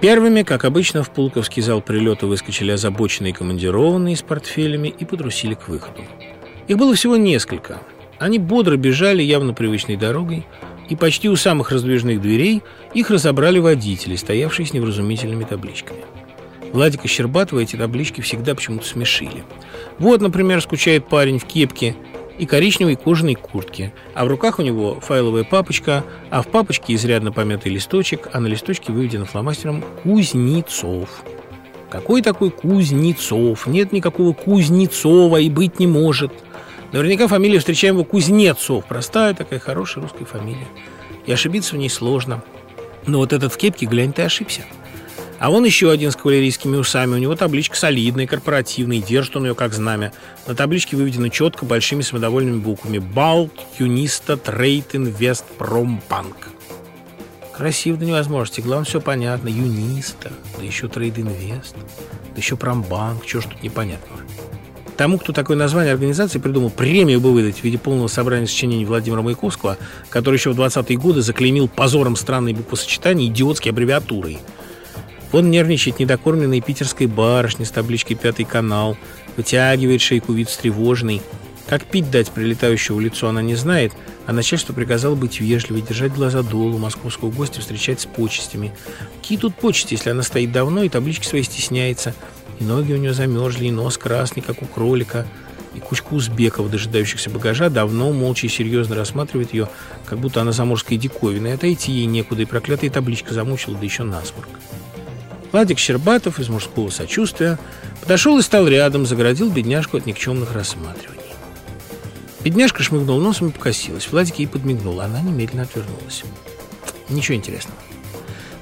Первыми, как обычно, в Пулковский зал прилета выскочили озабоченные командированные с портфелями и подрусили к выходу. Их было всего несколько. Они бодро бежали явно привычной дорогой, и почти у самых раздвижных дверей их разобрали водители, стоявшие с невразумительными табличками. Владика Щербатова эти таблички всегда почему-то смешили. Вот, например, скучает парень в кепке и коричневой кожаной куртке, а в руках у него файловая папочка, а в папочке изрядно помятый листочек, а на листочке выведено фломастером «Кузнецов». Какой такой Кузнецов? Нет никакого Кузнецова и быть не может. Наверняка фамилия встречаем его Кузнецов. Простая такая хорошая русская фамилия. И ошибиться в ней сложно. Но вот этот в кепке, глянь, ты ошибся. А вон еще один с кавалерийскими усами. У него табличка солидная, корпоративная, держит он ее как знамя. На табличке выведено четко большими самодовольными буквами «Балт, Юниста, Трейд, Инвест, Промбанк». Красиво до невозможности. Главное, все понятно. Юниста, да еще Трейд Инвест, да еще Промбанк. Чего ж тут непонятного? Тому, кто такое название организации придумал, премию бы выдать в виде полного собрания сочинений Владимира Маяковского, который еще в 20-е годы заклеймил позором странные буквосочетания идиотской аббревиатурой – он нервничает недокормленной питерской барышни с табличкой «Пятый канал», вытягивает шейку вид встревоженный. Как пить дать прилетающего лицу она не знает, а начальство приказало быть вежливой, держать глаза долу, московского гостя встречать с почестями. Какие тут почести, если она стоит давно и таблички свои стесняется, и ноги у нее замерзли, и нос красный, как у кролика, и кучка узбеков, дожидающихся багажа, давно молча и серьезно рассматривает ее, как будто она заморская диковина, и отойти ей некуда, и проклятая табличка замучила, да еще насморк. Владик Щербатов из мужского сочувствия подошел и стал рядом, загородил бедняжку от никчемных рассматриваний. Бедняжка шмыгнула носом и покосилась. Владик ей подмигнул, она немедленно отвернулась. Ничего интересного.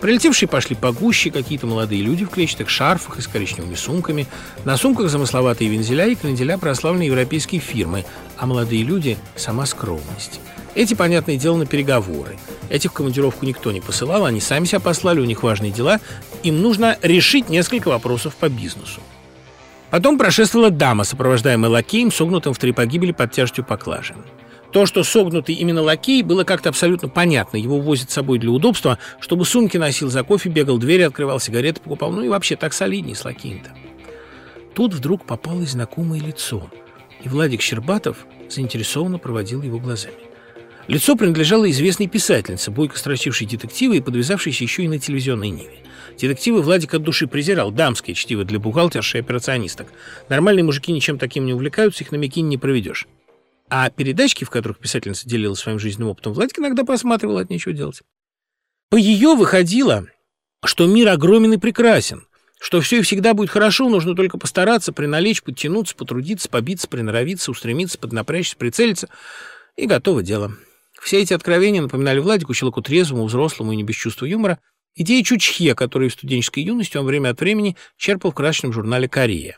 Прилетевшие пошли погуще, какие-то молодые люди в клетчатых шарфах и с коричневыми сумками. На сумках замысловатые вензеля и кренделя прославленной европейской фирмы, а молодые люди – сама скромность. Эти, понятное дело, на переговоры. Этих в командировку никто не посылал, они сами себя послали, у них важные дела. Им нужно решить несколько вопросов по бизнесу. Потом прошествовала дама, сопровождаемая лакеем, согнутым в три погибели под тяжестью поклажи. То, что согнутый именно лакей, было как-то абсолютно понятно. Его возят с собой для удобства, чтобы сумки носил, за кофе бегал, двери открывал, сигареты покупал. Ну и вообще так солиднее с лакеем-то. Тут вдруг попалось знакомое лицо, и Владик Щербатов заинтересованно проводил его глазами. Лицо принадлежало известной писательнице, бойко строчившей детективы и подвязавшейся еще и на телевизионной ниве. Детективы Владик от души презирал, дамское чтиво для бухгалтерши и операционисток. Нормальные мужики ничем таким не увлекаются, их на не проведешь. А передачки, в которых писательница делилась своим жизненным опытом, Владик иногда просматривал от нечего делать. По ее выходило, что мир огромен и прекрасен, что все и всегда будет хорошо, нужно только постараться, приналечь, подтянуться, потрудиться, побиться, приноровиться, устремиться, поднапрячься, прицелиться, и готово дело. Все эти откровения напоминали Владику, человеку трезвому, взрослому и не без чувства юмора, идеи Чучхе, которые в студенческой юности он время от времени черпал в красочном журнале «Корея».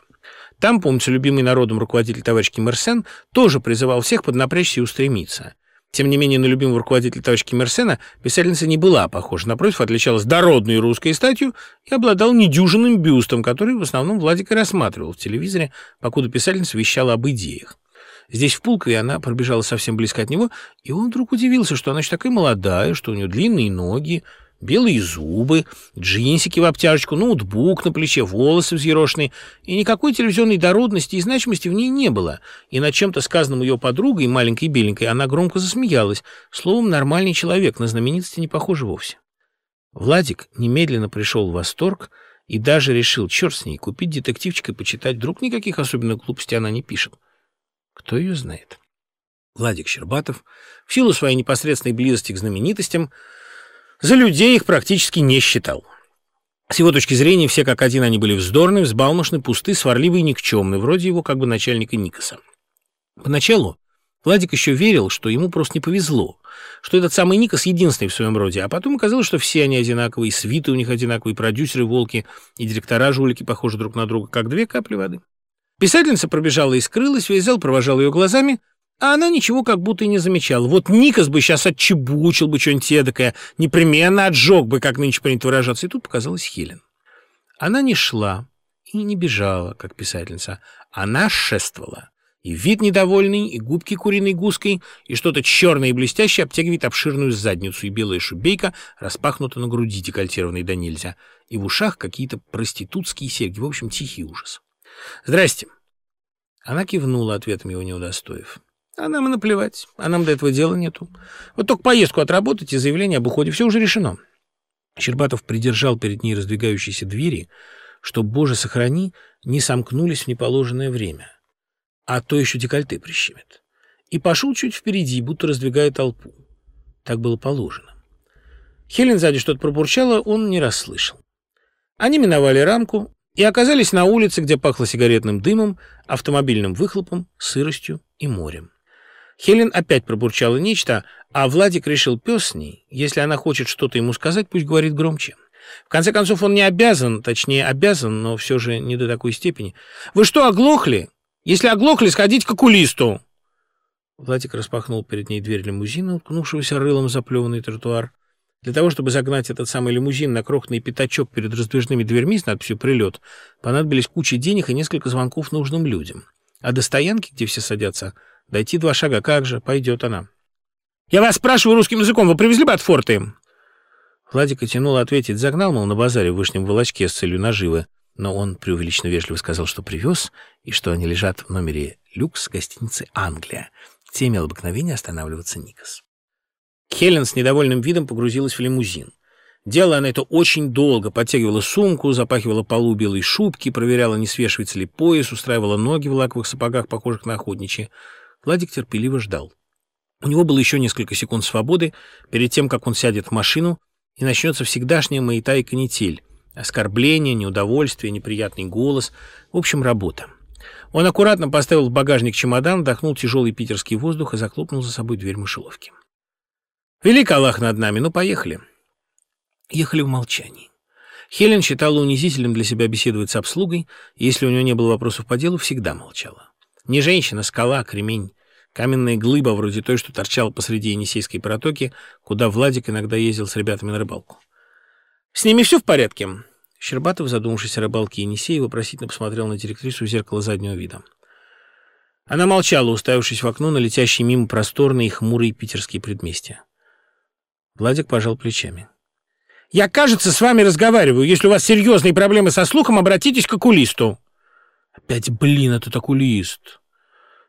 Там, помнится, любимый народом руководитель товарищ Ким Ир Сен тоже призывал всех поднапрячься и устремиться. Тем не менее, на любимого руководителя товарища Ким Ир Сена писательница не была похожа. Напротив, отличалась дородной русской статью и обладал недюжинным бюстом, который в основном Владик и рассматривал в телевизоре, покуда писательница вещала об идеях. Здесь в Пулкове она пробежала совсем близко от него, и он вдруг удивился, что она еще такая молодая, что у нее длинные ноги, белые зубы, джинсики в обтяжечку, ноутбук на плече, волосы взъерошенные, и никакой телевизионной дородности и значимости в ней не было. И над чем-то сказанным ее подругой, маленькой беленькой, она громко засмеялась. Словом, нормальный человек, на знаменитости не похож вовсе. Владик немедленно пришел в восторг и даже решил, черт с ней, купить детективчик и почитать. Вдруг никаких особенных глупостей она не пишет. Кто ее знает? Владик Щербатов, в силу своей непосредственной близости к знаменитостям, за людей их практически не считал. С его точки зрения, все как один они были вздорны, взбалмошны, пусты, сварливы и никчемны, вроде его как бы начальника Никаса. Поначалу Владик еще верил, что ему просто не повезло, что этот самый Никас единственный в своем роде, а потом оказалось, что все они одинаковые, свиты у них одинаковые, продюсеры волки, и директора жулики похожи друг на друга, как две капли воды. Писательница пробежала и скрылась, весь зал провожал ее глазами, а она ничего как будто и не замечала. Вот Никас бы сейчас отчебучил бы что-нибудь эдакое, непременно отжег бы, как нынче принято выражаться. И тут показалась Хелен. Она не шла и не бежала, как писательница. Она шествовала. И вид недовольный, и губки куриной гуской, и что-то черное и блестящее обтягивает обширную задницу, и белая шубейка распахнута на груди, декольтированной до нельзя, и в ушах какие-то проститутские серьги. В общем, тихий ужас. «Здрасте!» Она кивнула, ответом его не удостоив. «А нам и наплевать, а нам до этого дела нету. Вот только поездку отработать и заявление об уходе, все уже решено». Щербатов придержал перед ней раздвигающиеся двери, что, боже, сохрани, не сомкнулись в неположенное время а то еще декольте прищемит. И пошел чуть впереди, будто раздвигая толпу. Так было положено. Хелен сзади что-то пробурчала, он не расслышал. Они миновали рамку и оказались на улице, где пахло сигаретным дымом, автомобильным выхлопом, сыростью и морем. Хелен опять пробурчала нечто, а Владик решил пес с ней. Если она хочет что-то ему сказать, пусть говорит громче. В конце концов, он не обязан, точнее, обязан, но все же не до такой степени. «Вы что, оглохли?» Если оглохли, сходить к окулисту!» Владик распахнул перед ней дверь лимузина, уткнувшегося рылом заплеванный тротуар. Для того, чтобы загнать этот самый лимузин на крохотный пятачок перед раздвижными дверьми с надписью «Прилет», понадобились куча денег и несколько звонков нужным людям. А до стоянки, где все садятся, дойти два шага. Как же? Пойдет она. «Я вас спрашиваю русским языком, вы привезли Батфорты?» Владик тянул ответить. Загнал, мол, на базаре в вышнем волочке с целью наживы но он преувеличенно вежливо сказал, что привез, и что они лежат в номере люкс гостиницы «Англия», где имел обыкновение останавливаться Никас. Хелен с недовольным видом погрузилась в лимузин. Делала она это очень долго, подтягивала сумку, запахивала полу белой шубки, проверяла, не свешивается ли пояс, устраивала ноги в лаковых сапогах, похожих на охотничьи. Владик терпеливо ждал. У него было еще несколько секунд свободы перед тем, как он сядет в машину, и начнется всегдашняя маята и канитель. Оскорбление, неудовольствие, неприятный голос. В общем, работа. Он аккуратно поставил в багажник чемодан, вдохнул тяжелый питерский воздух и захлопнул за собой дверь мышеловки. «Велик Аллах над нами, ну поехали». Ехали в молчании. Хелен считала унизительным для себя беседовать с обслугой, и если у нее не было вопросов по делу, всегда молчала. Не женщина, скала, кремень, каменная глыба, вроде той, что торчала посреди Енисейской протоки, куда Владик иногда ездил с ребятами на рыбалку. «С ними все в порядке?» Щербатов, задумавшись о рыбалке Енисея, вопросительно посмотрел на директрису в зеркало заднего вида. Она молчала, уставившись в окно на летящие мимо просторные и хмурые питерские предместья. Владик пожал плечами. «Я, кажется, с вами разговариваю. Если у вас серьезные проблемы со слухом, обратитесь к окулисту». «Опять, блин, этот окулист!»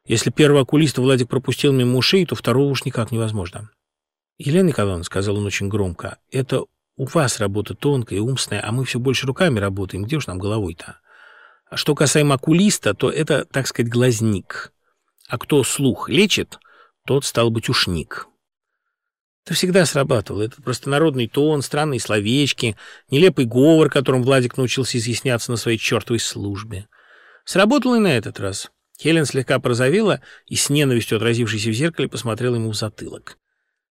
Если первого окулиста Владик пропустил мимо ушей, то второго уж никак невозможно. «Елена Николаевна», — сказал он очень громко, — «это у вас работа тонкая и умственная, а мы все больше руками работаем. Где уж нам головой-то? А что касаемо окулиста, то это, так сказать, глазник. А кто слух лечит, тот, стал быть, ушник. Это всегда срабатывало. Это простонародный тон, странные словечки, нелепый говор, которым Владик научился изъясняться на своей чертовой службе. Сработало и на этот раз. Хелен слегка прозовела и с ненавистью, отразившейся в зеркале, посмотрела ему в затылок.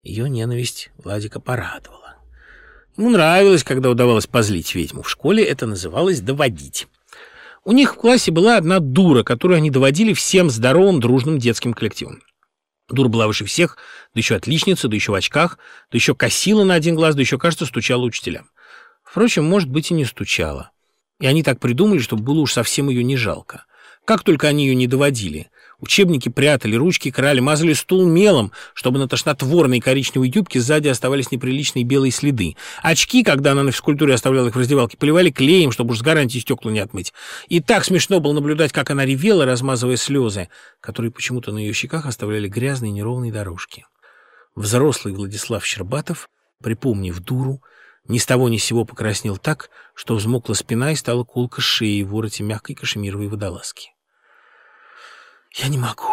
Ее ненависть Владика порадовала. Ему нравилось, когда удавалось позлить ведьму. В школе это называлось «доводить». У них в классе была одна дура, которую они доводили всем здоровым, дружным детским коллективом. Дура была выше всех, да еще отличница, да еще в очках, да еще косила на один глаз, да еще, кажется, стучала учителям. Впрочем, может быть, и не стучала. И они так придумали, чтобы было уж совсем ее не жалко. Как только они ее не доводили. Учебники прятали, ручки крали, мазали стул мелом, чтобы на тошнотворной коричневой юбке сзади оставались неприличные белые следы. Очки, когда она на физкультуре оставляла их в раздевалке, поливали клеем, чтобы уж с гарантией стекла не отмыть. И так смешно было наблюдать, как она ревела, размазывая слезы, которые почему-то на ее щеках оставляли грязные неровные дорожки. Взрослый Владислав Щербатов, припомнив дуру, ни с того ни сего покраснел так, что взмокла спина и стала колка шеи в вороте мягкой кашемировой водолазки. Я не могу.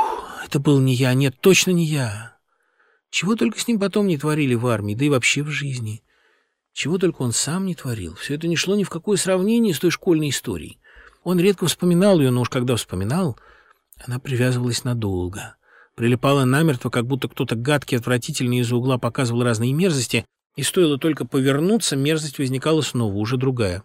Это был не я. Нет, точно не я. Чего только с ним потом не творили в армии, да и вообще в жизни. Чего только он сам не творил. Все это не шло ни в какое сравнение с той школьной историей. Он редко вспоминал ее, но уж когда вспоминал, она привязывалась надолго. Прилипала намертво, как будто кто-то гадкий, отвратительный из-за угла показывал разные мерзости, и стоило только повернуться, мерзость возникала снова, уже другая.